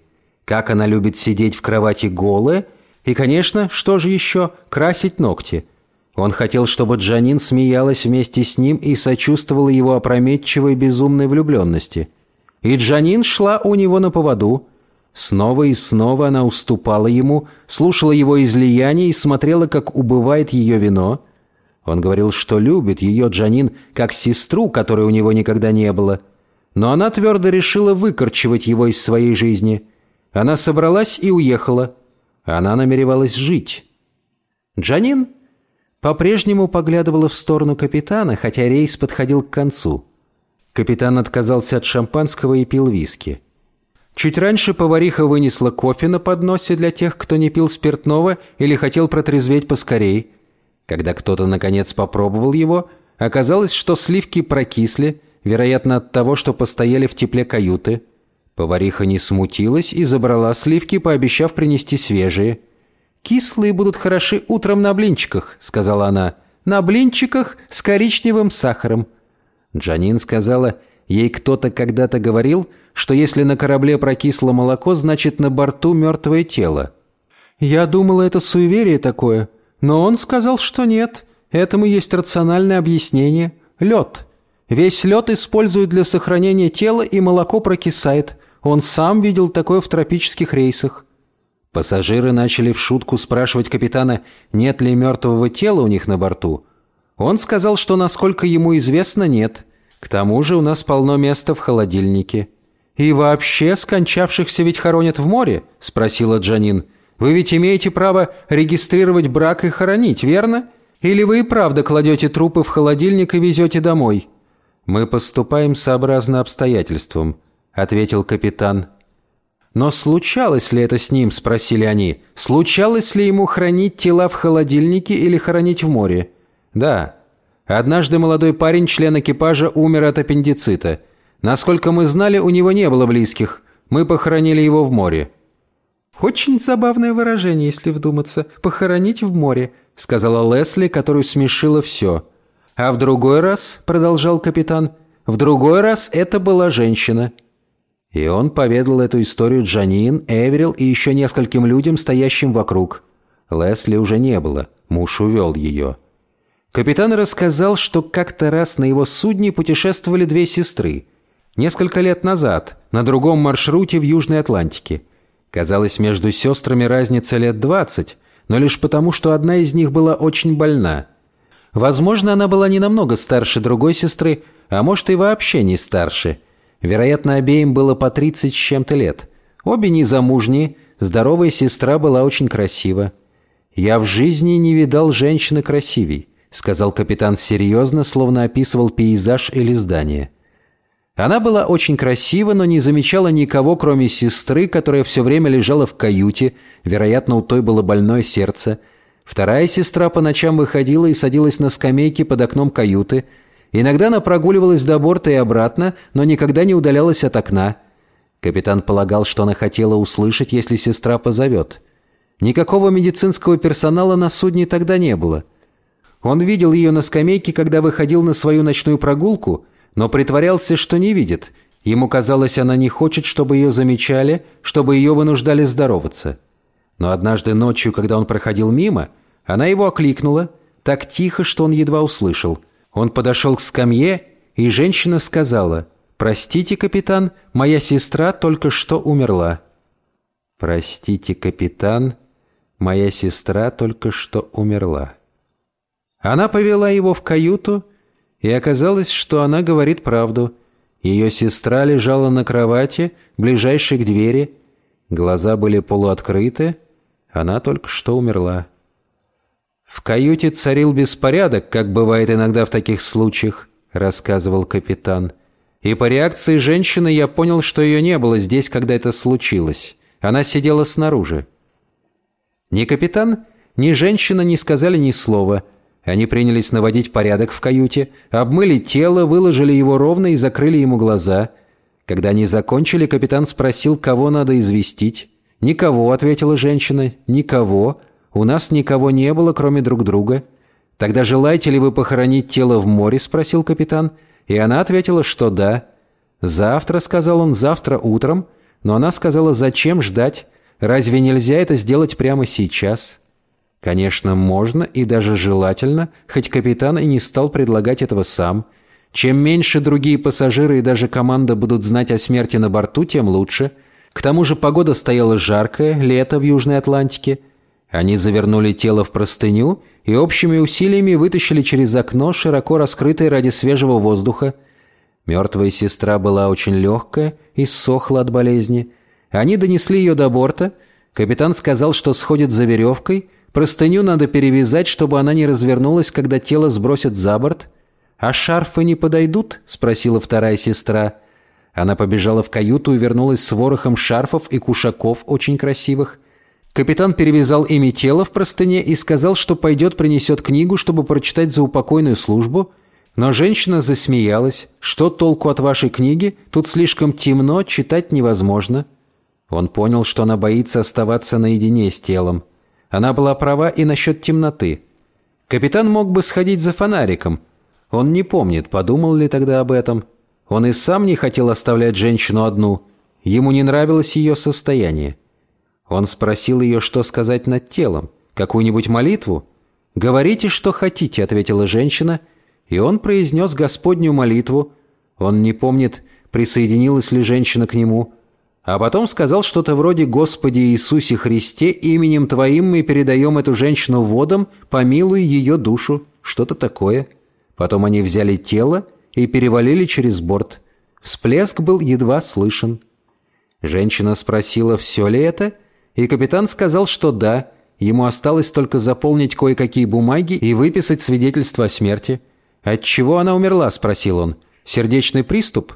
Как она любит сидеть в кровати голая, и, конечно, что же еще, красить ногти – он хотел, чтобы Джанин смеялась вместе с ним и сочувствовала его опрометчивой безумной влюбленности. И Джанин шла у него на поводу. Снова и снова она уступала ему, слушала его излияния и смотрела, как убывает ее вино. Он говорил, что любит ее, Джанин, как сестру, которой у него никогда не было. Но она твердо решила выкорчевать его из своей жизни. Она собралась и уехала. Она намеревалась жить. Джанин по-прежнему поглядывала в сторону капитана, хотя рейс подходил к концу. Капитан отказался от шампанского и пил виски. Чуть раньше повариха вынесла кофе на подносе для тех, кто не пил спиртного или хотел протрезветь поскорей. Когда кто-то, наконец, попробовал его, оказалось, что сливки прокисли, вероятно, от того, что постояли в тепле каюты. Повариха не смутилась и забрала сливки, пообещав принести свежие – «Кислые будут хороши утром на блинчиках», — сказала она. «На блинчиках с коричневым сахаром». Джанин сказала, ей кто-то когда-то говорил, что если на корабле прокисло молоко, значит на борту мертвое тело. Я думала, это суеверие такое, но он сказал, что нет. Этому есть рациональное объяснение. Лед. Весь лед используют для сохранения тела, и молоко прокисает. Он сам видел такое в тропических рейсах. Пассажиры начали в шутку спрашивать капитана, нет ли мертвого тела у них на борту. Он сказал, что, насколько ему известно, нет. К тому же у нас полно места в холодильнике. «И вообще скончавшихся ведь хоронят в море?» – спросила Джанин. «Вы ведь имеете право регистрировать брак и хоронить, верно? Или вы и правда кладете трупы в холодильник и везете домой?» «Мы поступаем сообразно обстоятельствам», – ответил капитан. «Но случалось ли это с ним?» – спросили они. «Случалось ли ему хранить тела в холодильнике или хранить в море?» «Да. Однажды молодой парень, член экипажа, умер от аппендицита. Насколько мы знали, у него не было близких. Мы похоронили его в море». «Очень забавное выражение, если вдуматься. Похоронить в море», – сказала Лесли, которую смешило все. «А в другой раз», – продолжал капитан, – «в другой раз это была женщина». И он поведал эту историю Джанин, Эверил и еще нескольким людям, стоящим вокруг. Лесли уже не было, муж увел ее. Капитан рассказал, что как-то раз на его судне путешествовали две сестры. Несколько лет назад, на другом маршруте в Южной Атлантике. Казалось, между сестрами разница лет двадцать, но лишь потому, что одна из них была очень больна. Возможно, она была не намного старше другой сестры, а может и вообще не старше – Вероятно, обеим было по 30 с чем-то лет. Обе незамужние, здоровая сестра была очень красива. «Я в жизни не видал женщины красивей», — сказал капитан серьезно, словно описывал пейзаж или здание. Она была очень красива, но не замечала никого, кроме сестры, которая все время лежала в каюте, вероятно, у той было больное сердце. Вторая сестра по ночам выходила и садилась на скамейке под окном каюты — Иногда она прогуливалась до борта и обратно, но никогда не удалялась от окна. Капитан полагал, что она хотела услышать, если сестра позовет. Никакого медицинского персонала на судне тогда не было. Он видел ее на скамейке, когда выходил на свою ночную прогулку, но притворялся, что не видит. Ему казалось, она не хочет, чтобы ее замечали, чтобы ее вынуждали здороваться. Но однажды ночью, когда он проходил мимо, она его окликнула, так тихо, что он едва услышал – он подошел к скамье, и женщина сказала, «Простите, капитан, моя сестра только что умерла». «Простите, капитан, моя сестра только что умерла». Она повела его в каюту, и оказалось, что она говорит правду. Ее сестра лежала на кровати, ближайшей к двери. Глаза были полуоткрыты. Она только что умерла. «В каюте царил беспорядок, как бывает иногда в таких случаях», — рассказывал капитан. «И по реакции женщины я понял, что ее не было здесь, когда это случилось. Она сидела снаружи». Ни капитан, ни женщина не сказали ни слова — они принялись наводить порядок в каюте, обмыли тело, выложили его ровно и закрыли ему глаза. Когда они закончили, капитан спросил, кого надо известить. «Никого», — ответила женщина, — «никого. У нас никого не было, кроме друг друга». «Тогда желаете ли вы похоронить тело в море?» — спросил капитан. И она ответила, что да. «Завтра», — сказал он, — «завтра утром». Но она сказала, «Зачем ждать? Разве нельзя это сделать прямо сейчас?» Конечно, можно и даже желательно, хоть капитан и не стал предлагать этого сам. Чем меньше другие пассажиры и даже команда будут знать о смерти на борту, тем лучше. К тому же погода стояла жаркая, лето в Южной Атлантике. Они завернули тело в простыню и общими усилиями вытащили через окно, широко раскрытое ради свежего воздуха. Мертвая сестра была очень легкая и сохла от болезни. Они донесли ее до борта. Капитан сказал, что сходит за веревкой – Простыню надо перевязать, чтобы она не развернулась, когда тело сбросят за борт. «А шарфы не подойдут?» — спросила вторая сестра. Она побежала в каюту и вернулась с ворохом шарфов и кушаков очень красивых. Капитан перевязал ими тело в простыне и сказал, что пойдет принесет книгу, чтобы прочитать за упокойную службу. Но женщина засмеялась. «Что толку от вашей книги? Тут слишком темно, читать невозможно». Он понял, что она боится оставаться наедине с телом. Она была права и насчет темноты. Капитан мог бы сходить за фонариком. Он не помнит, подумал ли тогда об этом. Он и сам не хотел оставлять женщину одну. Ему не нравилось ее состояние. Он спросил ее, что сказать над телом. Какую-нибудь молитву? «Говорите, что хотите», — ответила женщина. И он произнес Господню молитву. Он не помнит, присоединилась ли женщина к нему. А потом сказал что-то вроде «Господи Иисусе Христе, именем Твоим мы передаем эту женщину водам, помилуй ее душу». Что-то такое. Потом они взяли тело и перевалили через борт. Всплеск был едва слышен. Женщина спросила, все ли это, и капитан сказал, что да, ему осталось только заполнить кое-какие бумаги и выписать свидетельство о смерти. «От чего она умерла?» – спросил он. «Сердечный приступ?»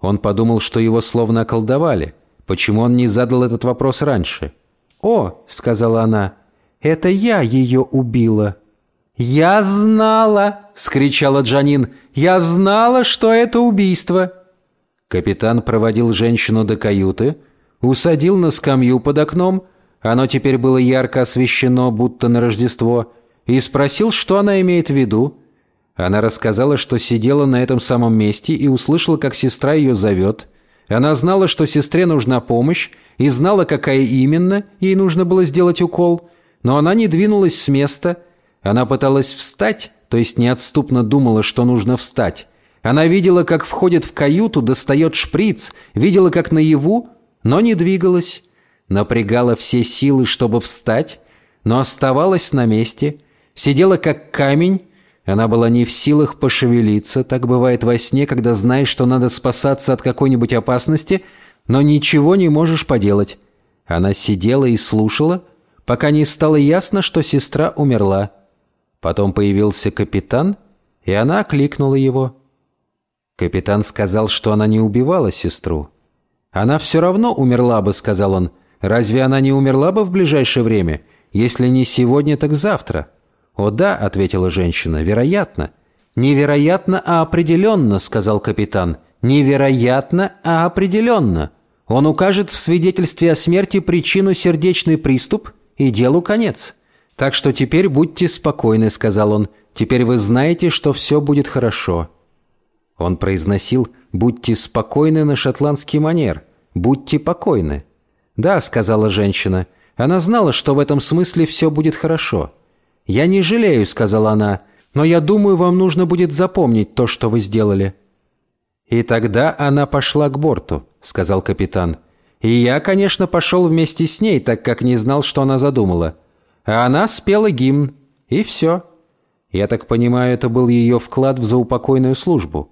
Он подумал, что его словно околдовали – Почему он не задал этот вопрос раньше? «О», — сказала она, — «это я ее убила». «Я знала!» — скричала Джанин. «Я знала, что это убийство!» Капитан проводил женщину до каюты, усадил на скамью под окном, оно теперь было ярко освещено, будто на Рождество, и спросил, что она имеет в виду. Она рассказала, что сидела на этом самом месте и услышала, как сестра ее зовет. Она знала, что сестре нужна помощь, и знала, какая именно ей нужно было сделать укол, но она не двинулась с места. Она пыталась встать, то есть неотступно думала, что нужно встать. Она видела, как входит в каюту, достает шприц, видела, как наяву, но не двигалась. Напрягала все силы, чтобы встать, но оставалась на месте, сидела как камень, она была не в силах пошевелиться, так бывает во сне, когда знаешь, что надо спасаться от какой-нибудь опасности, но ничего не можешь поделать. Она сидела и слушала, пока не стало ясно, что сестра умерла. Потом появился капитан, и она окликнула его. Капитан сказал, что она не убивала сестру. «Она все равно умерла бы», — сказал он. «Разве она не умерла бы в ближайшее время? Если не сегодня, так завтра». «О да», — ответила женщина, — «вероятно». «Невероятно, а определенно», — сказал капитан. «Невероятно, а определенно. Он укажет в свидетельстве о смерти причину сердечный приступ, и делу конец. Так что теперь будьте спокойны», — сказал он. «Теперь вы знаете, что все будет хорошо». Он произносил «будьте спокойны» на шотландский манер. «Будьте покойны». «Да», — сказала женщина. Она знала, что в этом смысле все будет хорошо. «Я не жалею», — сказала она, — «но я думаю, вам нужно будет запомнить то, что вы сделали». «И тогда она пошла к борту», — сказал капитан. И я, конечно, пошел вместе с ней, так как не знал, что она задумала. А она спела гимн. И все. Я так понимаю, это был ее вклад в заупокойную службу.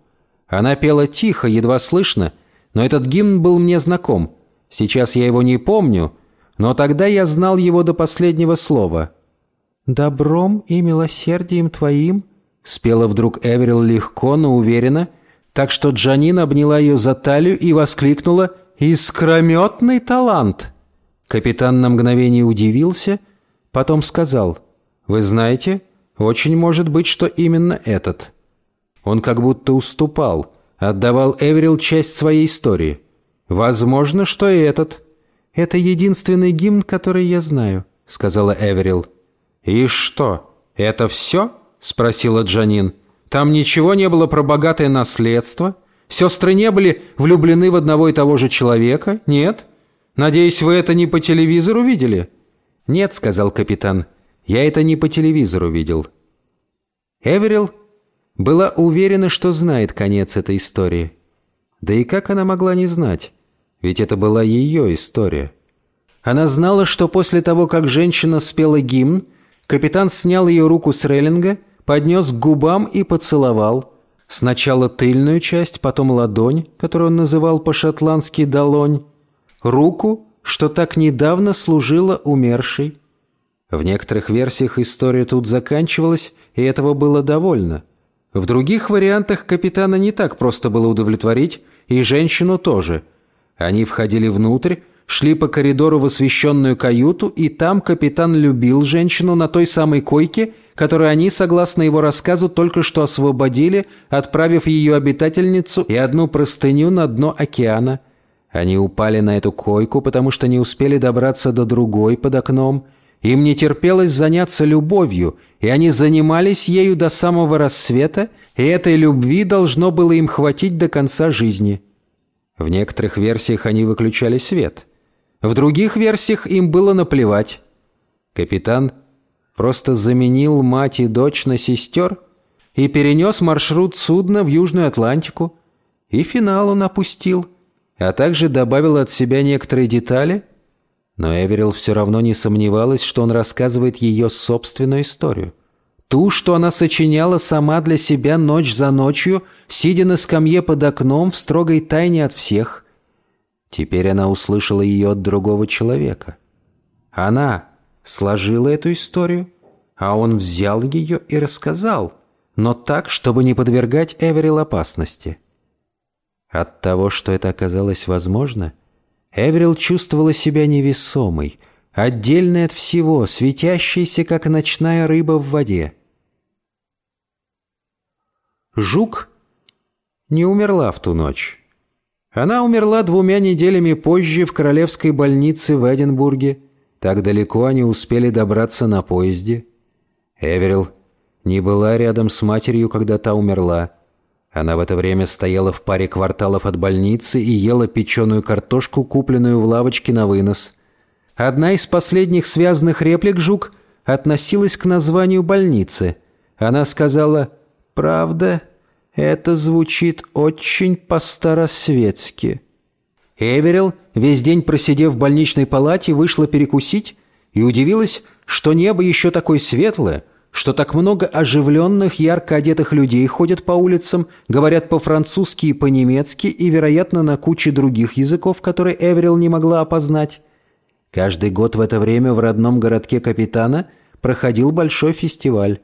Она пела тихо, едва слышно, но этот гимн был мне знаком. Сейчас я его не помню, но тогда я знал его до последнего слова. «Добром и милосердием твоим», — спела вдруг Эверил легко, но уверенно, так что Джанин обняла ее за талию и воскликнула «Искрометный талант!». Капитан на мгновение удивился, потом сказал «Вы знаете, очень может быть, что именно этот». Он как будто уступал, отдавал Эверил часть своей истории. «Возможно, что и этот». «Это единственный гимн, который я знаю», — сказала Эверил. «И что, это все?» — спросила Джанин. «Там ничего не было про богатое наследство? Сестры не были влюблены в одного и того же человека? Нет? Надеюсь, вы это не по телевизору видели?» «Нет», — сказал капитан. «Я это не по телевизору видел». Эверил была уверена, что знает конец этой истории. Да и как она могла не знать? Ведь это была ее история. Она знала, что после того, как женщина спела гимн, капитан снял ее руку с рейлинга, поднес к губам и поцеловал. Сначала тыльную часть, потом ладонь, которую он называл по-шотландски «долонь», руку, что так недавно служила умершей. В некоторых версиях история тут заканчивалась, и этого было довольно. В других вариантах капитана не так просто было удовлетворить, и женщину тоже – они входили внутрь, шли по коридору в освещенную каюту, и там капитан любил женщину на той самой койке, которую они, согласно его рассказу, только что освободили, отправив ее обитательницу и одну простыню на дно океана. Они упали на эту койку, потому что не успели добраться до другой под окном. Им не терпелось заняться любовью, и они занимались ею до самого рассвета, и этой любви должно было им хватить до конца жизни. В некоторых версиях они выключали свет. В других версиях им было наплевать. Капитан просто заменил мать и дочь на сестер и перенес маршрут судна в Южную Атлантику. И финал он опустил, а также добавил от себя некоторые детали. Но Эверил все равно не сомневалась, что он рассказывает ее собственную историю. Ту, что она сочиняла сама для себя ночь за ночью, сидя на скамье под окном в строгой тайне от всех. Теперь она услышала ее от другого человека. Она сложила эту историю, а он взял ее и рассказал, но так, чтобы не подвергать Эверил опасности. От того, что это оказалось возможно, Эверил чувствовала себя невесомой, отдельной от всего, светящейся, как ночная рыба в воде. Жук не умерла в ту ночь. Она умерла двумя неделями позже в королевской больнице в Эдинбурге. Так далеко они успели добраться на поезде. Эверил не была рядом с матерью, когда та умерла. Она в это время стояла в паре кварталов от больницы и ела печеную картошку, купленную в лавочке на вынос. Одна из последних связанных реплик Жук относилась к названию больницы. Она сказала Правда, это звучит очень по-старосветски. Эверил, весь день просидев в больничной палате, вышла перекусить и удивилась, что небо еще такое светлое, что так много оживленных, ярко одетых людей ходят по улицам, говорят по-французски и по-немецки и, вероятно, на куче других языков, которые Эверил не могла опознать. Каждый год в это время в родном городке капитана проходил большой фестиваль.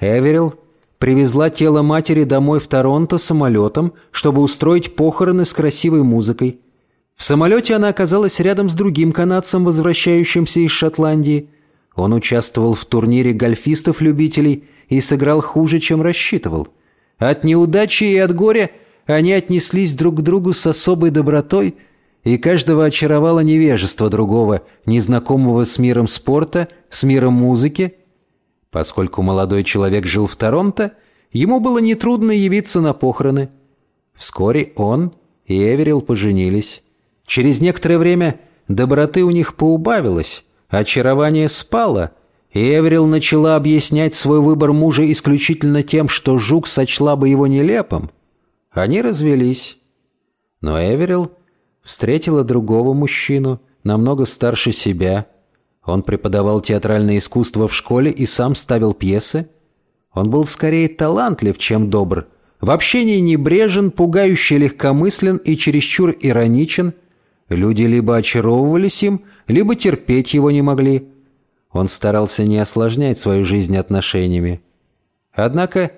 Эверил привезла тело матери домой в Торонто самолетом, чтобы устроить похороны с красивой музыкой. В самолете она оказалась рядом с другим канадцем, возвращающимся из Шотландии. Он участвовал в турнире гольфистов-любителей и сыграл хуже, чем рассчитывал. От неудачи и от горя они отнеслись друг к другу с особой добротой, и каждого очаровало невежество другого, незнакомого с миром спорта, с миром музыки Поскольку молодой человек жил в Торонто, ему было нетрудно явиться на похороны. Вскоре он и Эверил поженились. Через некоторое время доброты у них поубавилось, очарование спало, и Эверил начала объяснять свой выбор мужа исключительно тем, что Жук сочла бы его нелепым. Они развелись. Но Эверил Встретила другого мужчину, намного старше себя. Он преподавал театральное искусство в школе и сам ставил пьесы. Он был скорее талантлив, чем добр. В общении небрежен, пугающе легкомыслен и чересчур ироничен. Люди либо очаровывались им, либо терпеть его не могли. Он старался не осложнять свою жизнь отношениями. Однако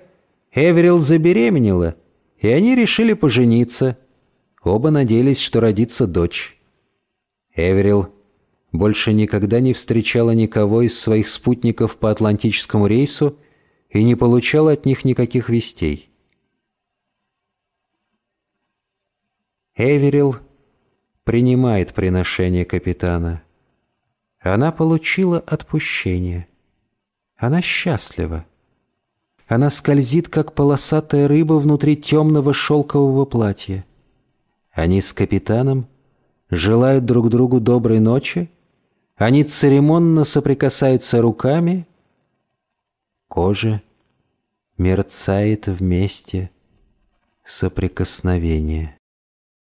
Эверил забеременела, и они решили пожениться. Оба надеялись, что родится дочь. Эверил больше никогда не встречала никого из своих спутников по атлантическому рейсу и не получала от них никаких вестей. Эверил принимает приношение капитана. Она получила отпущение. Она счастлива. Она скользит, как полосатая рыба внутри темного шелкового платья. Они с капитаном желают друг другу доброй ночи, они церемонно соприкасаются руками, кожа мерцает вместе соприкосновения.